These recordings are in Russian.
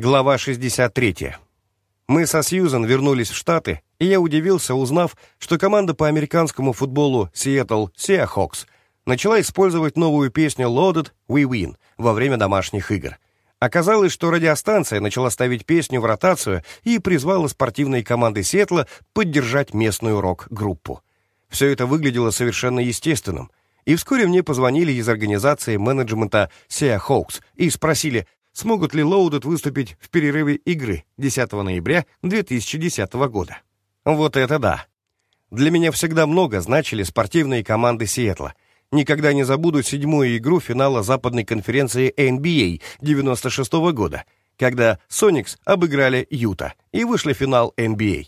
Глава 63. Мы со Сьюзен вернулись в Штаты, и я удивился, узнав, что команда по американскому футболу Seattle Seahawks начала использовать новую песню Loaded We Win во время домашних игр. Оказалось, что радиостанция начала ставить песню в ротацию и призвала спортивные команды Сиэтла поддержать местную рок-группу. Все это выглядело совершенно естественным, и вскоре мне позвонили из организации менеджмента Seahawks и спросили, смогут ли Лоудед выступить в перерыве игры 10 ноября 2010 года. Вот это да! Для меня всегда много значили спортивные команды Сиэтла. Никогда не забуду седьмую игру финала западной конференции NBA 96 -го года, когда Соникс обыграли Юта и вышли в финал NBA.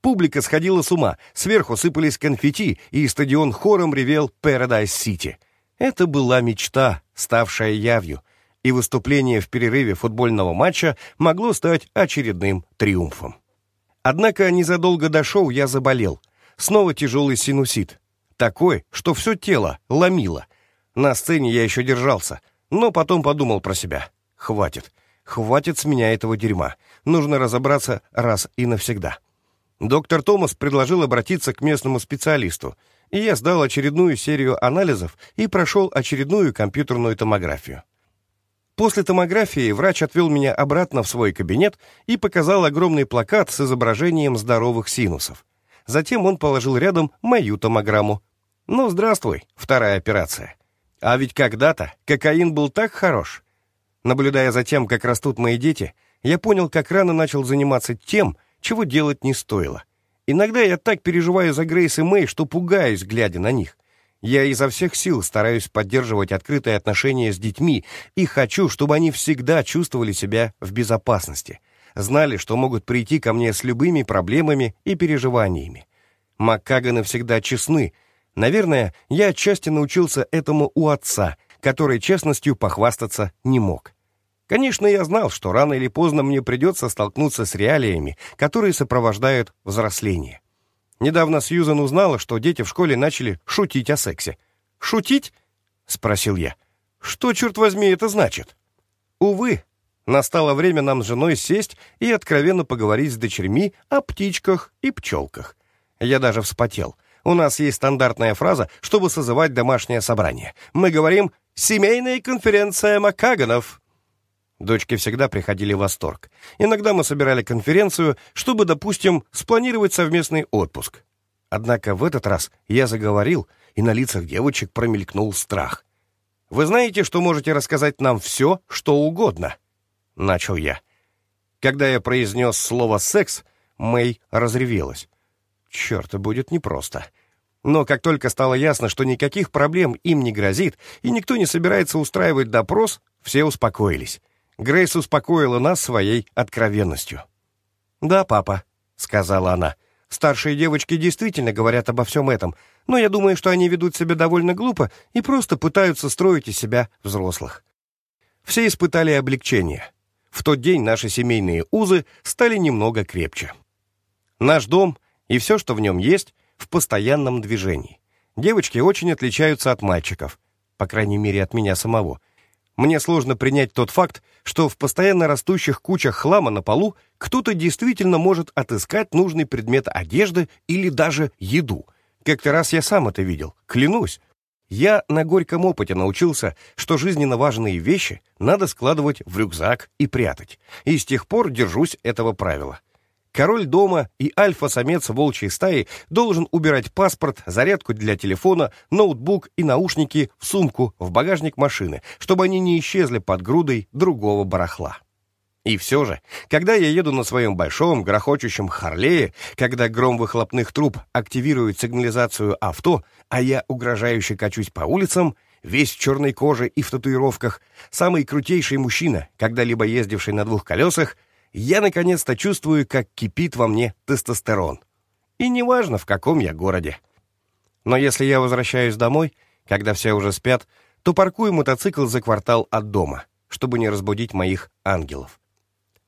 Публика сходила с ума, сверху сыпались конфетти, и стадион хором ревел «Paradise-Сити». Это была мечта, ставшая явью — и выступление в перерыве футбольного матча могло стать очередным триумфом. Однако незадолго до шоу я заболел. Снова тяжелый синусит. Такой, что все тело ломило. На сцене я еще держался, но потом подумал про себя. Хватит. Хватит с меня этого дерьма. Нужно разобраться раз и навсегда. Доктор Томас предложил обратиться к местному специалисту, и я сдал очередную серию анализов и прошел очередную компьютерную томографию. После томографии врач отвел меня обратно в свой кабинет и показал огромный плакат с изображением здоровых синусов. Затем он положил рядом мою томограмму. Ну, здравствуй, вторая операция. А ведь когда-то кокаин был так хорош. Наблюдая за тем, как растут мои дети, я понял, как рано начал заниматься тем, чего делать не стоило. Иногда я так переживаю за Грейс и Мэй, что пугаюсь, глядя на них. Я изо всех сил стараюсь поддерживать открытые отношения с детьми и хочу, чтобы они всегда чувствовали себя в безопасности, знали, что могут прийти ко мне с любыми проблемами и переживаниями. Маккаганы всегда честны. Наверное, я отчасти научился этому у отца, который честностью похвастаться не мог. Конечно, я знал, что рано или поздно мне придется столкнуться с реалиями, которые сопровождают взросление. Недавно Сьюзан узнала, что дети в школе начали шутить о сексе. «Шутить?» — спросил я. «Что, черт возьми, это значит?» «Увы, настало время нам с женой сесть и откровенно поговорить с дочерьми о птичках и пчелках. Я даже вспотел. У нас есть стандартная фраза, чтобы созывать домашнее собрание. Мы говорим «Семейная конференция Макаганов». Дочки всегда приходили в восторг. Иногда мы собирали конференцию, чтобы, допустим, спланировать совместный отпуск. Однако в этот раз я заговорил, и на лицах девочек промелькнул страх. «Вы знаете, что можете рассказать нам все, что угодно?» — начал я. Когда я произнес слово «секс», Мэй разревелась. Черт, будет непросто. Но как только стало ясно, что никаких проблем им не грозит, и никто не собирается устраивать допрос, все успокоились. Грейс успокоила нас своей откровенностью. «Да, папа», — сказала она, — «старшие девочки действительно говорят обо всем этом, но я думаю, что они ведут себя довольно глупо и просто пытаются строить из себя взрослых». Все испытали облегчение. В тот день наши семейные узы стали немного крепче. Наш дом и все, что в нем есть, в постоянном движении. Девочки очень отличаются от мальчиков, по крайней мере, от меня самого — мне сложно принять тот факт, что в постоянно растущих кучах хлама на полу кто-то действительно может отыскать нужный предмет одежды или даже еду. Как-то раз я сам это видел, клянусь. Я на горьком опыте научился, что жизненно важные вещи надо складывать в рюкзак и прятать, и с тех пор держусь этого правила. Король дома и альфа-самец волчьей стаи должен убирать паспорт, зарядку для телефона, ноутбук и наушники в сумку в багажник машины, чтобы они не исчезли под грудой другого барахла. И все же, когда я еду на своем большом, грохочущем Харлее, когда гром выхлопных труб активирует сигнализацию авто, а я угрожающе качусь по улицам, весь в черной коже и в татуировках, самый крутейший мужчина, когда-либо ездивший на двух колесах, я наконец-то чувствую, как кипит во мне тестостерон. И неважно, в каком я городе. Но если я возвращаюсь домой, когда все уже спят, то паркую мотоцикл за квартал от дома, чтобы не разбудить моих ангелов.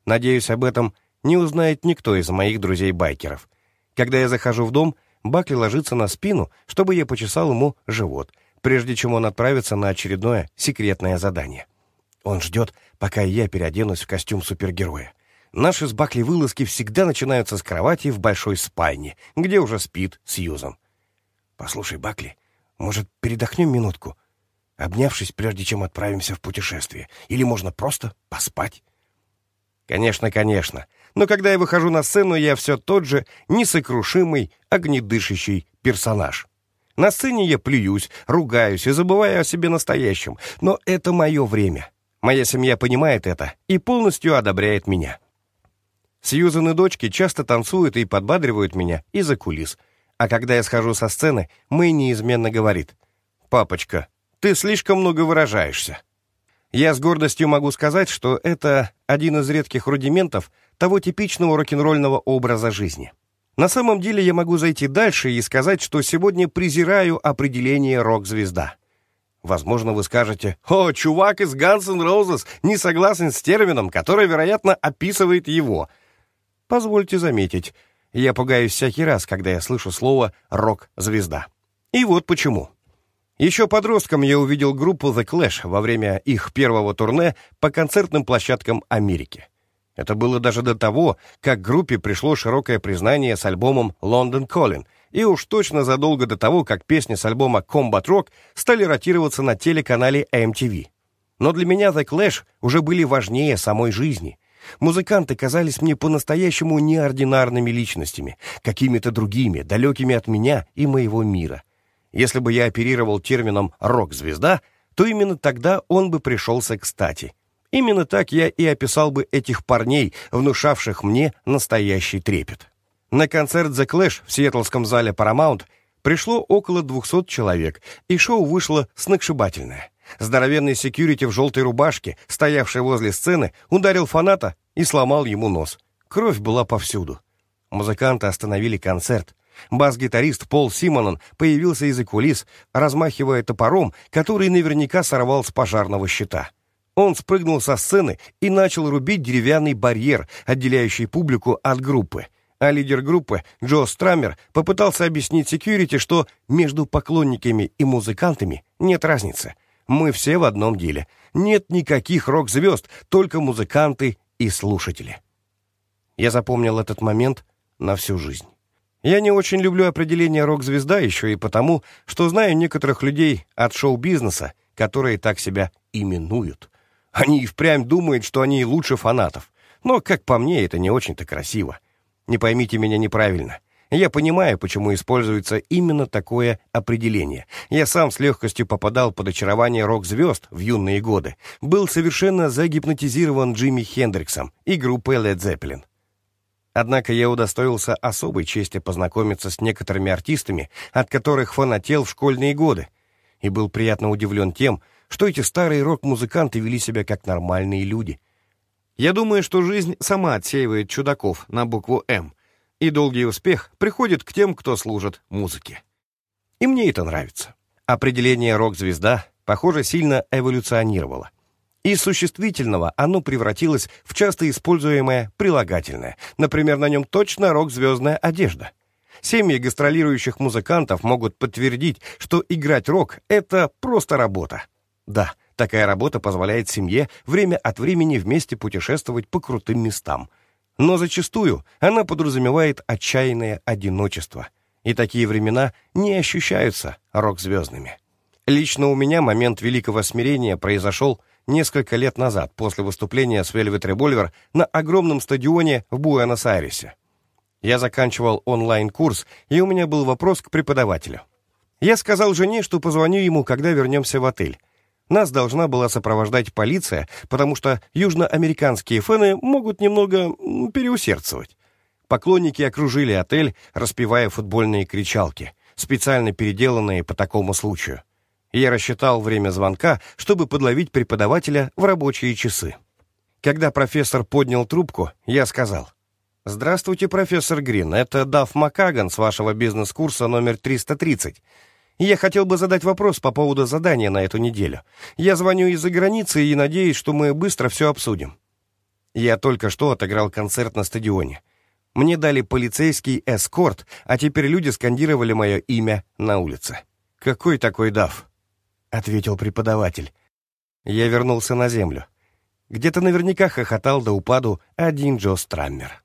Надеюсь, об этом не узнает никто из моих друзей-байкеров. Когда я захожу в дом, Бакли ложится на спину, чтобы я почесал ему живот, прежде чем он отправится на очередное секретное задание. Он ждет, пока я переоденусь в костюм супергероя. Наши с Бакли вылазки всегда начинаются с кровати в большой спальне, где уже спит Сьюзан. «Послушай, Бакли, может, передохнем минутку?» обнявшись, прежде чем отправимся в путешествие. Или можно просто поспать. Конечно, конечно. Но когда я выхожу на сцену, я все тот же несокрушимый, огнедышащий персонаж. На сцене я плююсь, ругаюсь и забываю о себе настоящем. Но это мое время. Моя семья понимает это и полностью одобряет меня. Сьюзан и дочки часто танцуют и подбадривают меня из-за кулис. А когда я схожу со сцены, Мэй неизменно говорит, «Папочка, ты слишком много выражаешься». Я с гордостью могу сказать, что это один из редких рудиментов того типичного рок-н-ролльного образа жизни. На самом деле я могу зайти дальше и сказать, что сегодня презираю определение рок-звезда. Возможно, вы скажете, «О, чувак из Guns N' Roses не согласен с термином, который, вероятно, описывает его». Позвольте заметить, я пугаюсь всякий раз, когда я слышу слово «рок-звезда». И вот почему. Еще подростком я увидел группу The Clash во время их первого турне по концертным площадкам Америки. Это было даже до того, как группе пришло широкое признание с альбомом «London Calling», и уж точно задолго до того, как песни с альбома Combat Rock стали ротироваться на телеканале MTV. Но для меня The Clash уже были важнее самой жизни. Музыканты казались мне по-настоящему неординарными личностями, какими-то другими, далекими от меня и моего мира. Если бы я оперировал термином «рок-звезда», то именно тогда он бы пришелся кстати. Именно так я и описал бы этих парней, внушавших мне настоящий трепет. На концерт The Clash в сиэтлском зале Paramount пришло около 200 человек, и шоу вышло сногсшибательное. Здоровенный секьюрити в желтой рубашке, стоявший возле сцены, ударил фаната и сломал ему нос. Кровь была повсюду. Музыканты остановили концерт. Бас-гитарист Пол Симонон появился из-за кулис, размахивая топором, который наверняка сорвал с пожарного щита. Он спрыгнул со сцены и начал рубить деревянный барьер, отделяющий публику от группы. А лидер группы, Джо Страмер, попытался объяснить секьюрити, что между поклонниками и музыкантами нет разницы. Мы все в одном деле. Нет никаких рок-звезд, только музыканты и слушатели. Я запомнил этот момент на всю жизнь. Я не очень люблю определение рок-звезда еще и потому, что знаю некоторых людей от шоу-бизнеса, которые так себя именуют. Они и впрямь думают, что они лучше фанатов. Но, как по мне, это не очень-то красиво. Не поймите меня неправильно. Я понимаю, почему используется именно такое определение. Я сам с легкостью попадал под очарование рок-звезд в юные годы. Был совершенно загипнотизирован Джимми Хендриксом и группой Led Zeppelin. Однако я удостоился особой чести познакомиться с некоторыми артистами, от которых фанател в школьные годы, и был приятно удивлен тем, что эти старые рок-музыканты вели себя как нормальные люди. Я думаю, что жизнь сама отсеивает чудаков на букву «М», и долгий успех приходит к тем, кто служит музыке. И мне это нравится. Определение «рок-звезда», похоже, сильно эволюционировало. Из существительного оно превратилось в часто используемое прилагательное. Например, на нем точно рок-звездная одежда. Семьи гастролирующих музыкантов могут подтвердить, что играть рок — это просто работа. Да, такая работа позволяет семье время от времени вместе путешествовать по крутым местам. Но зачастую она подразумевает отчаянное одиночество. И такие времена не ощущаются рок-звездными. Лично у меня момент великого смирения произошел несколько лет назад, после выступления с Velvet Revolver на огромном стадионе в Буэнос-Айресе. Я заканчивал онлайн-курс, и у меня был вопрос к преподавателю. Я сказал жене, что позвоню ему, когда вернемся в отель. Нас должна была сопровождать полиция, потому что южноамериканские фэны могут немного переусердствовать. Поклонники окружили отель, распевая футбольные кричалки, специально переделанные по такому случаю. Я рассчитал время звонка, чтобы подловить преподавателя в рабочие часы. Когда профессор поднял трубку, я сказал, «Здравствуйте, профессор Грин, это Дафф Макаган с вашего бизнес-курса номер 330. Я хотел бы задать вопрос по поводу задания на эту неделю. Я звоню из-за границы и надеюсь, что мы быстро все обсудим». Я только что отыграл концерт на стадионе. Мне дали полицейский эскорт, а теперь люди скандировали мое имя на улице. «Какой такой Дафф?» — ответил преподаватель. Я вернулся на землю. Где-то наверняка хохотал до упаду один Джо Страммер.